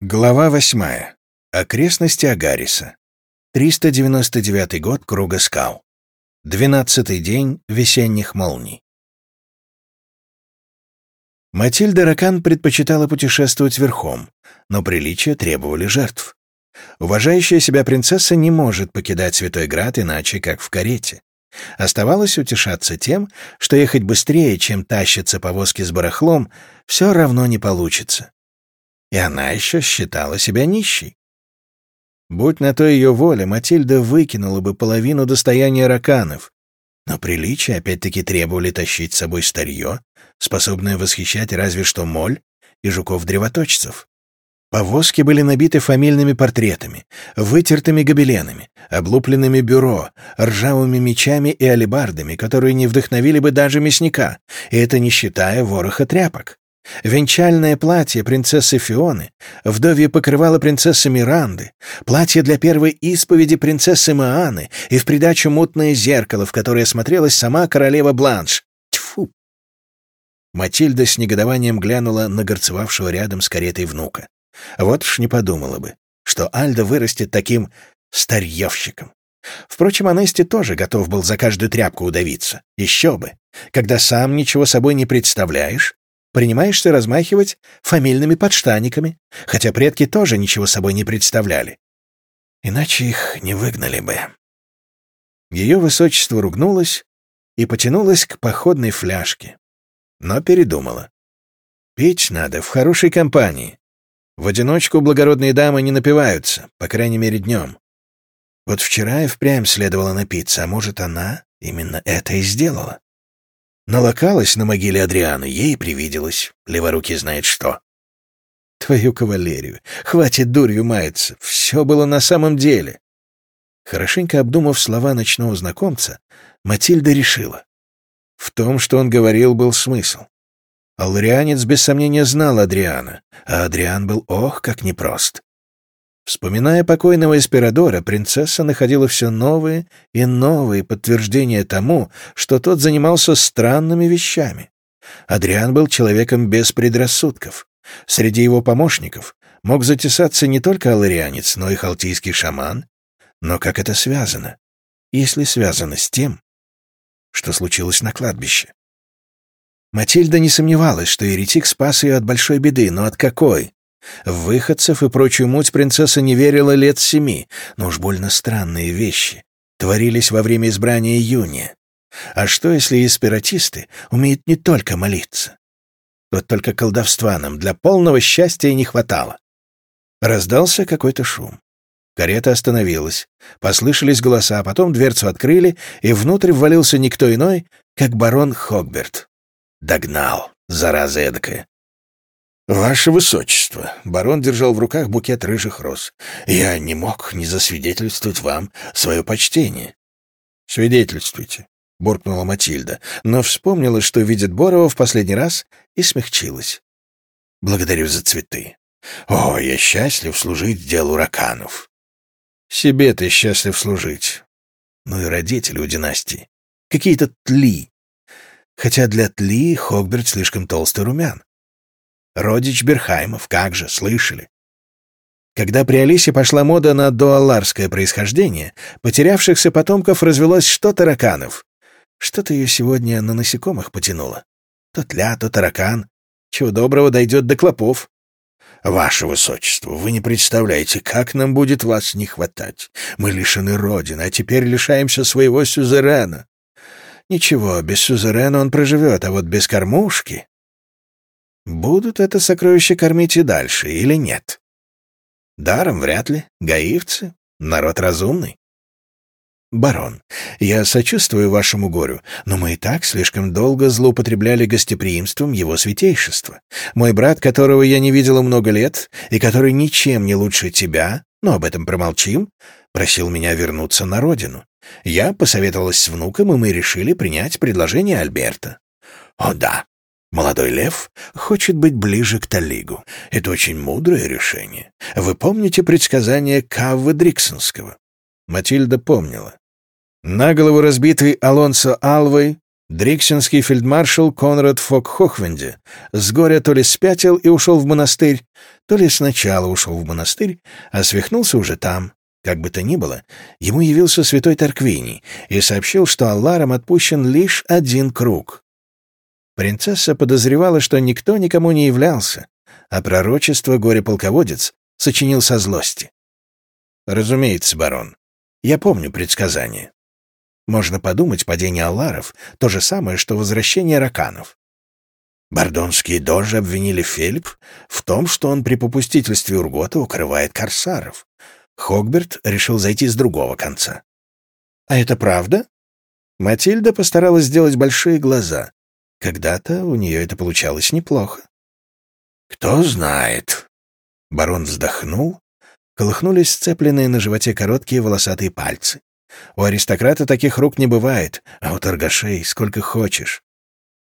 Глава восьмая. Окрестности Агариса. 399 год Круга скал. Двенадцатый день весенних молний. Матильда Ракан предпочитала путешествовать верхом, но приличия требовали жертв. Уважающая себя принцесса не может покидать Святой Град иначе, как в карете. Оставалось утешаться тем, что ехать быстрее, чем тащится повозки с барахлом, все равно не получится и она еще считала себя нищей. Будь на то ее воля, Матильда выкинула бы половину достояния раканов, но приличия опять-таки требовали тащить с собой старье, способное восхищать разве что моль и жуков-древоточцев. Повозки были набиты фамильными портретами, вытертыми гобеленами, облупленными бюро, ржавыми мечами и алебардами, которые не вдохновили бы даже мясника, и это не считая вороха тряпок. Венчальное платье принцессы Фионы, вдовье покрывало принцессы Миранды, платье для первой исповеди принцессы Мааны и в придачу мутное зеркало, в которое смотрелась сама королева Бланш. Тьфу! Матильда с негодованием глянула на горцевавшего рядом с каретой внука. Вот уж не подумала бы, что Альда вырастет таким старьевщиком. Впрочем, Анести тоже готов был за каждую тряпку удавиться. Еще бы. Когда сам ничего собой не представляешь, принимаешься размахивать фамильными подштаниками, хотя предки тоже ничего собой не представляли. Иначе их не выгнали бы. Ее высочество ругнулось и потянулось к походной фляжке, но передумала. Пить надо в хорошей компании. В одиночку благородные дамы не напиваются, по крайней мере, днем. Вот вчера и впрямь следовало напиться, а может, она именно это и сделала. Налокалась на могиле Адрианы, ей привиделось. Леворуки знает что. Твою кавалерию. Хватит дурью маяться. Все было на самом деле. Хорошенько обдумав слова ночного знакомца, Матильда решила. В том, что он говорил, был смысл. Алларианец без сомнения знал Адриана, а Адриан был ох, как непрост. Вспоминая покойного Эспирадора, принцесса находила все новые и новые подтверждения тому, что тот занимался странными вещами. Адриан был человеком без предрассудков. Среди его помощников мог затесаться не только аларианец, но и халтийский шаман. Но как это связано? Если связано с тем, что случилось на кладбище. Матильда не сомневалась, что еретик спас ее от большой беды, но от какой? В выходцев и прочую муть принцесса не верила лет семи, но уж больно странные вещи творились во время избрания июня. А что, если эспиратисты умеют не только молиться? Вот только колдовства нам для полного счастья не хватало. Раздался какой-то шум. Карета остановилась. Послышались голоса, а потом дверцу открыли, и внутрь ввалился никто иной, как барон Хогберт. Догнал, зараза эдакая. «Ваше Высочество!» — барон держал в руках букет рыжих роз. «Я не мог не засвидетельствовать вам свое почтение». «Свидетельствуйте», — буркнула Матильда, но вспомнила, что видит Борова в последний раз, и смягчилась. «Благодарю за цветы. О, я счастлив служить делу раканов». «Себе ты счастлив служить». Ну и родители у династии. Какие-то тли. Хотя для тли Хогберт слишком толстый румян. Родич Берхаймов, как же, слышали. Когда при Алисе пошла мода на дуаларское происхождение, потерявшихся потомков развелось что тараканов. Что-то ее сегодня на насекомых потянуло. То тля, то таракан. Чего доброго дойдет до клопов. «Ваше Высочество, вы не представляете, как нам будет вас не хватать. Мы лишены Родины, а теперь лишаемся своего сюзерена». «Ничего, без сюзерена он проживет, а вот без кормушки...» Будут это сокровище кормить и дальше или нет? Даром вряд ли. Гаивцы — народ разумный. «Барон, я сочувствую вашему горю, но мы и так слишком долго злоупотребляли гостеприимством его святейшества. Мой брат, которого я не видела много лет, и который ничем не лучше тебя, но об этом промолчим, просил меня вернуться на родину. Я посоветовалась с внуком, и мы решили принять предложение Альберта. О да, Молодой лев хочет быть ближе к Талигу. Это очень мудрое решение. Вы помните предсказание Каввы Дриксонского? Матильда помнила. На голову разбитый Алонсо Алвой Дриксенский фельдмаршал Конрад Фок-Хохвенде с горя то ли спятил и ушел в монастырь, то ли сначала ушел в монастырь, а свихнулся уже там. Как бы то ни было, ему явился святой Тарквини и сообщил, что Алларом отпущен лишь один круг. Принцесса подозревала, что никто никому не являлся, а пророчество горе-полководец сочинил со злости. Разумеется, барон. Я помню предсказание. Можно подумать, падение Алларов — то же самое, что возвращение раканов. Бордонские дожи обвинили Фельп в том, что он при попустительстве Ургота укрывает корсаров. Хогберт решил зайти с другого конца. «А это правда?» Матильда постаралась сделать большие глаза. Когда-то у нее это получалось неплохо. «Кто знает?» Барон вздохнул. Колыхнулись сцепленные на животе короткие волосатые пальцы. У аристократа таких рук не бывает, а у торгашей сколько хочешь.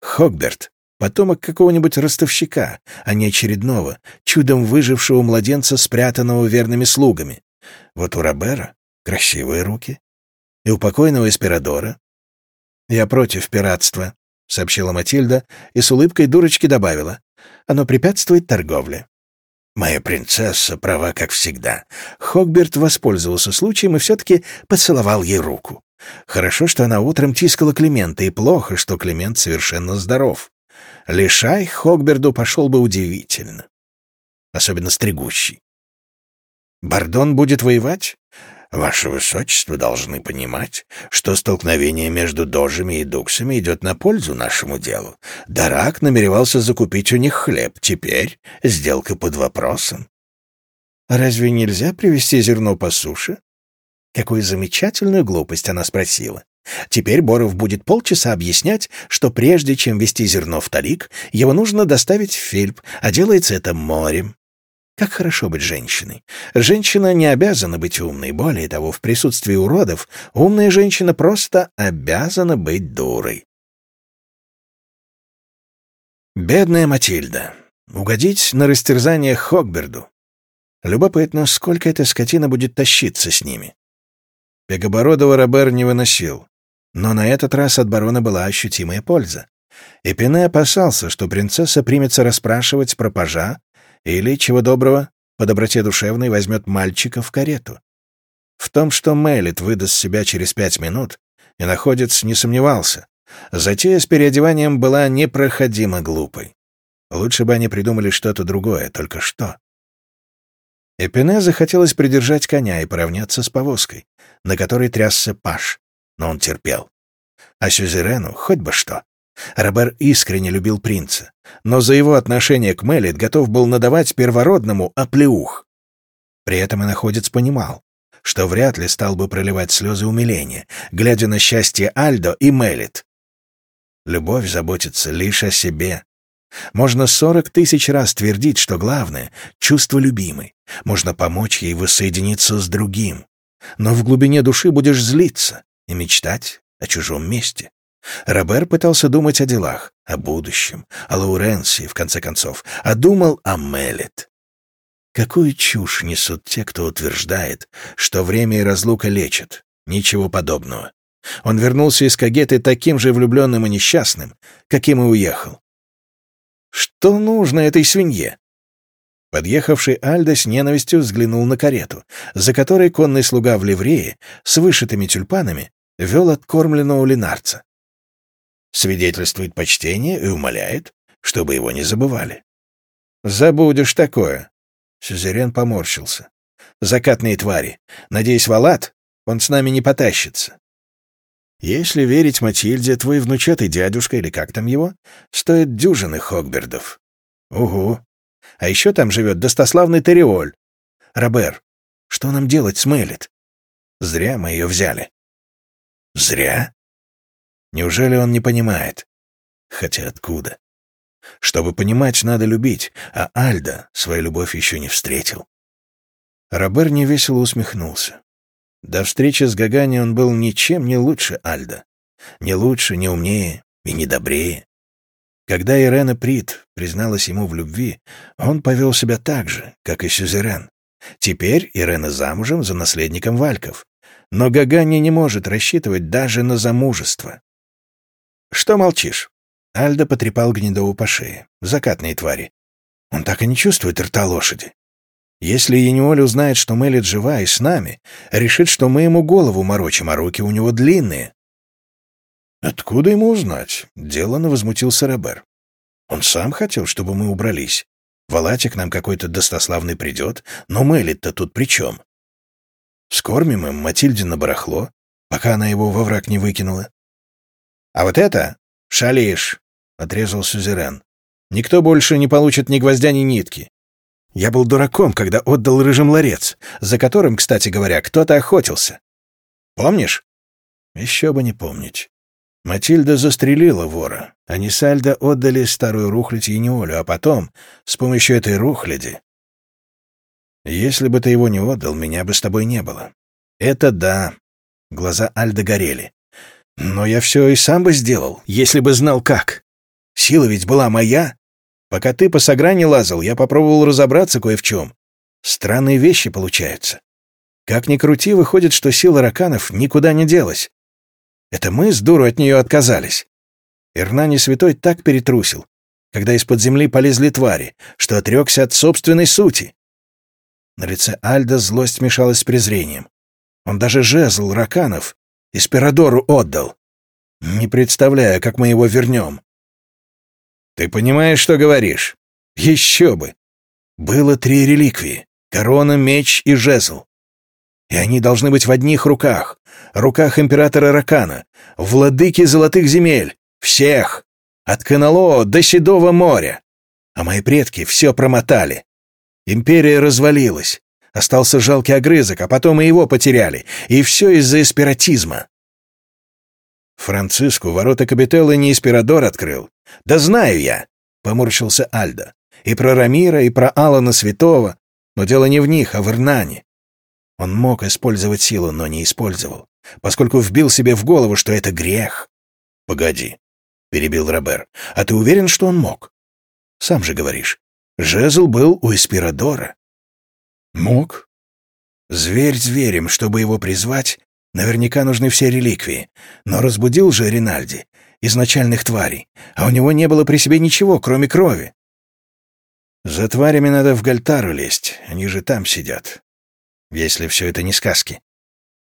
Хогберт — потомок какого-нибудь ростовщика, а не очередного, чудом выжившего младенца, спрятанного верными слугами. Вот у Робера красивые руки. И у покойного Эспирадора. «Я против пиратства», — сообщила Матильда и с улыбкой дурочки добавила. «Оно препятствует торговле». Моя принцесса права, как всегда. Хогберт воспользовался случаем и все-таки поцеловал ей руку. Хорошо, что она утром тискала Климента, и плохо, что Климент совершенно здоров. Лишай Хогберду пошел бы удивительно. Особенно стригущий. Бардон будет воевать? Ваше Высочество должны понимать, что столкновение между дожами и дуксами идет на пользу нашему делу. Дарак намеревался закупить у них хлеб. Теперь сделка под вопросом. Разве нельзя привезти зерно по суше? Какую замечательную глупость она спросила. Теперь Боров будет полчаса объяснять, что прежде чем везти зерно в Талик, его нужно доставить в Фильп, а делается это морем. Как хорошо быть женщиной. Женщина не обязана быть умной. Более того, в присутствии уродов умная женщина просто обязана быть дурой. Бедная Матильда. Угодить на растерзание Хогберду. Любопытно, сколько эта скотина будет тащиться с ними. Пегобородова Робер не выносил. Но на этот раз от барона была ощутимая польза. Эпине опасался, что принцесса примется расспрашивать про пажа или, чего доброго, по доброте душевной возьмет мальчика в карету. В том, что Мелит выдаст себя через пять минут, и находец не сомневался. Затея с переодеванием была непроходимо глупой. Лучше бы они придумали что-то другое, только что. Эпине захотелось придержать коня и поравняться с повозкой, на которой трясся паш, но он терпел. А Сюзерену хоть бы что. Робер искренне любил принца, но за его отношение к Мелит готов был надавать первородному оплеух. При этом и находец понимал, что вряд ли стал бы проливать слезы умиления, глядя на счастье Альдо и Мелит. Любовь заботится лишь о себе. Можно сорок тысяч раз твердить, что главное — чувство любимой. Можно помочь ей воссоединиться с другим. Но в глубине души будешь злиться и мечтать о чужом месте. Робер пытался думать о делах, о будущем, о Лауренции, в конце концов, а думал о Мелет. Какую чушь несут те, кто утверждает, что время и разлука лечат. Ничего подобного. Он вернулся из Кагеты таким же влюбленным и несчастным, каким и уехал. Что нужно этой свинье? Подъехавший Альдо с ненавистью взглянул на карету, за которой конный слуга в ливрее с вышитыми тюльпанами вел откормленного линарца свидетельствует почтение и умоляет, чтобы его не забывали. «Забудешь такое!» Сюзерен поморщился. «Закатные твари! Надеюсь, Валат, он с нами не потащится!» «Если верить Матильде, твой внучатый дядюшка, или как там его, стоит дюжины Хогбердов». «Угу! А еще там живет достославный Териоль. Робер, что нам делать с Мелит? Зря мы ее взяли». «Зря?» Неужели он не понимает? Хотя откуда? Чтобы понимать, надо любить, а Альда свою любовь еще не встретил. Робер невесело усмехнулся. До встречи с Гагани он был ничем не лучше Альда. Не лучше, не умнее и не добрее. Когда Ирена Прит призналась ему в любви, он повел себя так же, как и Сюзерен. Теперь Ирена замужем за наследником Вальков. Но Гагани не может рассчитывать даже на замужество. Что молчишь?» Альда потрепал Гнедову по шее. «Закатные твари. Он так и не чувствует рта лошади. Если Яниоль узнает, что Мелит жива и с нами, решит, что мы ему голову морочим, а руки у него длинные». «Откуда ему узнать?» — деланно возмутился Робер. «Он сам хотел, чтобы мы убрались. В Алате к нам какой-то достославный придет, но Мелит-то тут при чем? Скормим им Матильде на барахло, пока она его во враг не выкинула. А вот это — шалишь, — отрезал Сюзерен. Никто больше не получит ни гвоздя, ни нитки. Я был дураком, когда отдал рыжим ларец, за которым, кстати говоря, кто-то охотился. Помнишь? Еще бы не помнить. Матильда застрелила вора, а Нисальда отдали старую рухлядь Ениолю, а потом, с помощью этой рухляди... Если бы ты его не отдал, меня бы с тобой не было. Это да. Глаза Альда горели. Но я все и сам бы сделал, если бы знал как. Сила ведь была моя. Пока ты по сограни лазал, я попробовал разобраться кое в чем. Странные вещи получаются. Как ни крути, выходит, что сила раканов никуда не делась. Это мы с дуру от нее отказались. Ирнани Святой так перетрусил, когда из-под земли полезли твари, что отрекся от собственной сути. На лице Альда злость смешалась с презрением. Он даже жезл раканов Эспирадору отдал. Не представляю, как мы его вернем. Ты понимаешь, что говоришь? Еще бы. Было три реликвии — корона, меч и жезл. И они должны быть в одних руках, руках императора Ракана, владыки золотых земель, всех, от Канало до Седого моря. А мои предки все промотали. Империя развалилась, остался жалкий огрызок, а потом и его потеряли, и все из-за эспиратизма. Франциску ворота Капителлы не Эспирадор открыл. Да знаю я, — поморщился Альдо. И про Рамира, и про Алана Святого. Но дело не в них, а в Ирнане. Он мог использовать силу, но не использовал, поскольку вбил себе в голову, что это грех. «Погоди», — перебил Робер, — «а ты уверен, что он мог?» «Сам же говоришь, жезл был у Эспирадора». «Мог?» Зверь зверем, чтобы его призвать, наверняка нужны все реликвии, но разбудил же Ринальди изначальных тварей, а у него не было при себе ничего, кроме крови. За тварями надо в Гальтару лезть, они же там сидят если все это не сказки.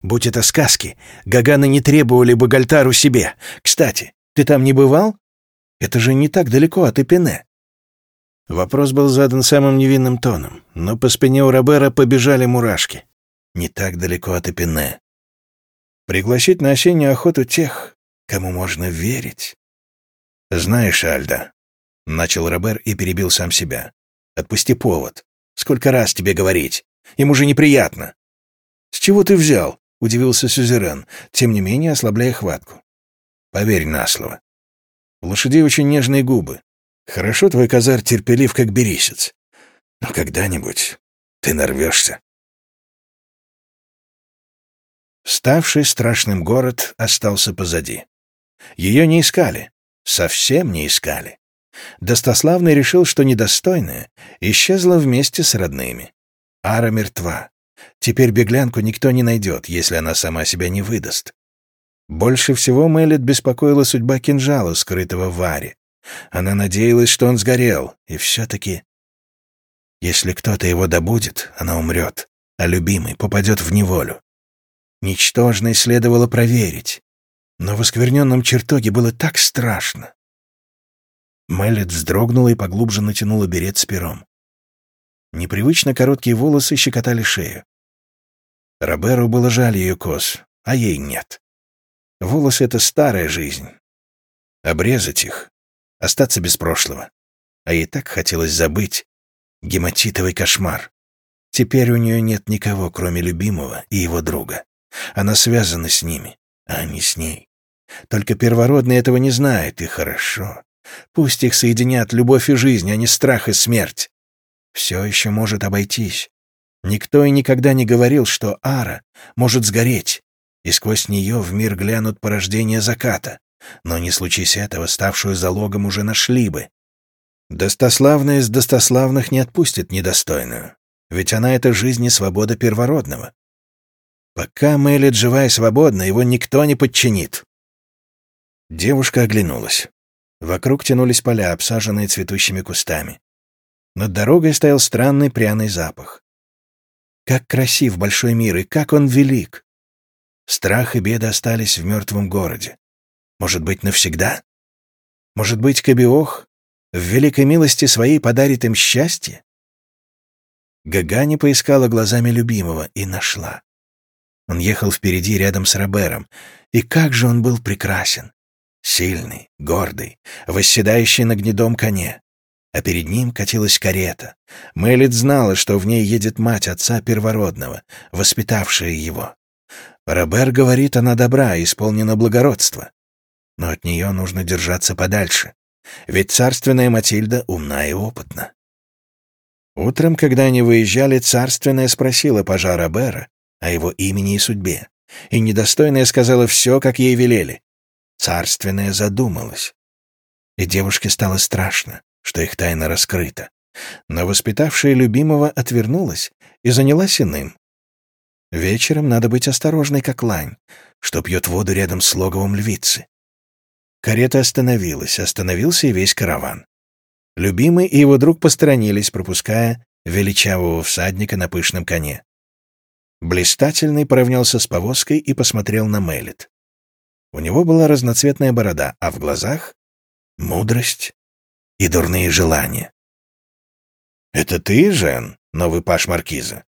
Будь это сказки, Гаганы не требовали бы Гальтару себе. Кстати, ты там не бывал? Это же не так далеко от Эпине. Вопрос был задан самым невинным тоном, но по спине у Робера побежали мурашки. Не так далеко от Эпине. Пригласить на осеннюю охоту тех, кому можно верить. «Знаешь, Альда», — начал Робер и перебил сам себя, — «отпусти повод. Сколько раз тебе говорить? Ему же неприятно». «С чего ты взял?» — удивился Сюзерен, тем не менее ослабляя хватку. «Поверь на слово. У лошадей очень нежные губы. Хорошо твой казар терпелив, как берисец. Но когда-нибудь ты нарвешься». Ставший страшным город остался позади. Ее не искали, совсем не искали. Достославный решил, что недостойная исчезла вместе с родными. Ара мертва. Теперь беглянку никто не найдет, если она сама себя не выдаст. Больше всего Мэлит беспокоила судьба кинжала, скрытого в Аре. Она надеялась, что он сгорел, и все-таки... Если кто-то его добудет, она умрет, а любимый попадет в неволю. Ничтожной следовало проверить. Но в оскверненном чертоге было так страшно. Мэлит вздрогнула и поглубже натянула берет с пером. Непривычно короткие волосы щекотали шею. Роберу было жаль ее кос, а ей нет. Волосы — это старая жизнь. Обрезать их, остаться без прошлого. А ей так хотелось забыть. Гематитовый кошмар. Теперь у нее нет никого, кроме любимого и его друга. Она связана с ними, а не с ней. Только первородный этого не знает, и хорошо. Пусть их соединят любовь и жизнь, а не страх и смерть все еще может обойтись. Никто и никогда не говорил, что Ара может сгореть, и сквозь нее в мир глянут порождения заката, но не случись этого, ставшую залогом уже нашли бы. Достославная из достославных не отпустит недостойную, ведь она — это жизнь и свобода первородного. Пока Мэлит жива и свободна, его никто не подчинит. Девушка оглянулась. Вокруг тянулись поля, обсаженные цветущими кустами. Над дорогой стоял странный пряный запах. Как красив большой мир, и как он велик! Страх и беды остались в мертвом городе. Может быть, навсегда? Может быть, Кабиох в великой милости своей подарит им счастье? Гагани поискала глазами любимого и нашла. Он ехал впереди рядом с Робером, и как же он был прекрасен! Сильный, гордый, восседающий на гнедом коне. А перед ним катилась карета. Мэлит знала, что в ней едет мать отца первородного, воспитавшая его. Робер говорит, она добра, исполнена благородства. Но от нее нужно держаться подальше, ведь царственная Матильда умна и опытна. Утром, когда они выезжали, царственная спросила пажа Робера о его имени и судьбе, и недостойная сказала все, как ей велели. Царственная задумалась. И девушке стало страшно, что их тайна раскрыта. Но воспитавшая любимого отвернулась и занялась иным. Вечером надо быть осторожной, как лань, что пьет воду рядом с логовом львицы. Карета остановилась, остановился и весь караван. Любимый и его друг посторонились, пропуская величавого всадника на пышном коне. Блистательный поравнялся с повозкой и посмотрел на Мелит. У него была разноцветная борода, а в глазах — мудрость и дурные желания. «Это ты, Жен, новый паш Маркиза?»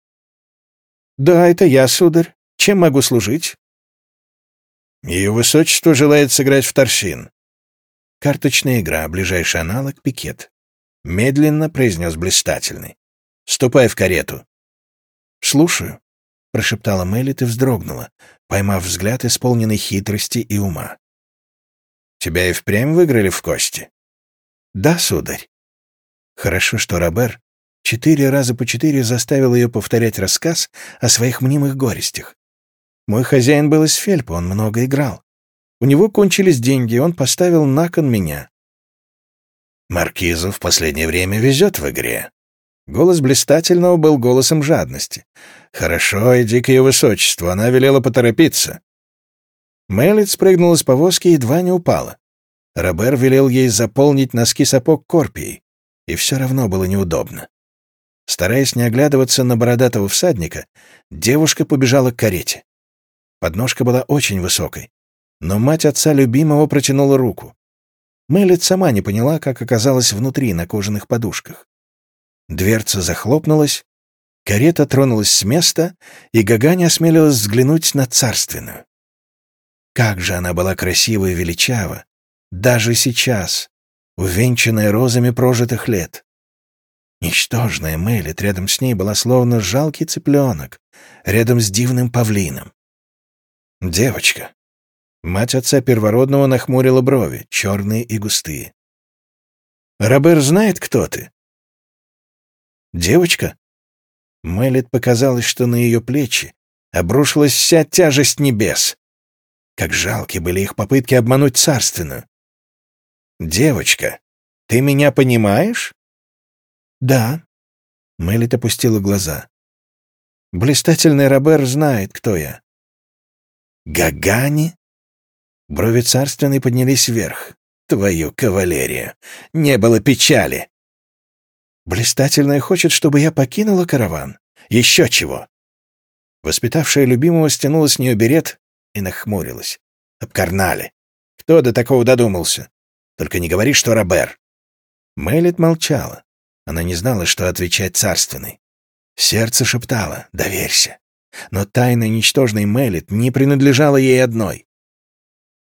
«Да, это я, сударь. Чем могу служить?» «Ее высочество желает сыграть в торсин». «Карточная игра, ближайший аналог — пикет». Медленно произнес блистательный. «Ступай в карету». «Слушаю», — прошептала Мелит и вздрогнула, поймав взгляд, исполненный хитрости и ума. «Тебя и впрямь выиграли в кости?» «Да, сударь». Хорошо, что Робер четыре раза по четыре заставил ее повторять рассказ о своих мнимых горестях. Мой хозяин был из Фельпа, он много играл. У него кончились деньги, он поставил на кон меня. Маркизу в последнее время везет в игре. Голос блистательного был голосом жадности. «Хорошо, иди к ее высочеству, она велела поторопиться». Мелит спрыгнула с повозки и едва не упала. Робер велел ей заполнить носки сапог корпией, и все равно было неудобно. Стараясь не оглядываться на бородатого всадника, девушка побежала к карете. Подножка была очень высокой, но мать отца любимого протянула руку. Мелит сама не поняла, как оказалась внутри на кожаных подушках. Дверца захлопнулась, карета тронулась с места, и Гагань осмелилась взглянуть на царственную. Как же она была красива и величава, даже сейчас, увенчанная розами прожитых лет. Ничтожная Мелит рядом с ней была словно жалкий цыпленок, рядом с дивным павлином. Девочка. Мать отца первородного нахмурила брови, черные и густые. «Робер знает, кто ты?» Девочка? Мэлит показалось, что на ее плечи обрушилась вся тяжесть небес. Как жалки были их попытки обмануть царственную. «Девочка, ты меня понимаешь?» «Да». Мэлит опустила глаза. «Блистательный Робер знает, кто я». «Гагани?» Брови царственной поднялись вверх. «Твою кавалерию! Не было печали!» Блистательная хочет, чтобы я покинула караван. Еще чего. Воспитавшая любимого стянула с нее берет и нахмурилась. Обкарнали. Кто до такого додумался? Только не говори, что Робер. Мэлит молчала. Она не знала, что отвечать царственной. Сердце шептало «Доверься». Но тайна ничтожной Мэлит не принадлежала ей одной.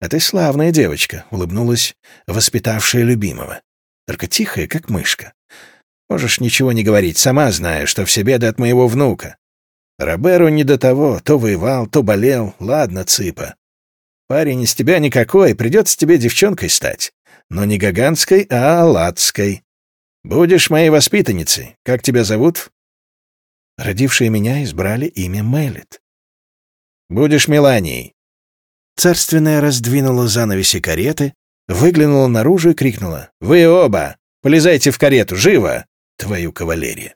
«А ты славная девочка», — улыбнулась воспитавшая любимого. «Только тихая, как мышка. Можешь ничего не говорить, сама знаю, что все беды от моего внука. Роберу не до того, то воевал, то болел. Ладно, цыпа. Парень из тебя никакой, придется тебе девчонкой стать. Но не гаганской, а аладской. Будешь моей воспитанницей. Как тебя зовут? Родившие меня избрали имя Мелит. Будешь Меланией. Царственная раздвинула занавеси кареты, выглянула наружу и крикнула. «Вы оба! Полезайте в карету, живо!» твою кавалерию.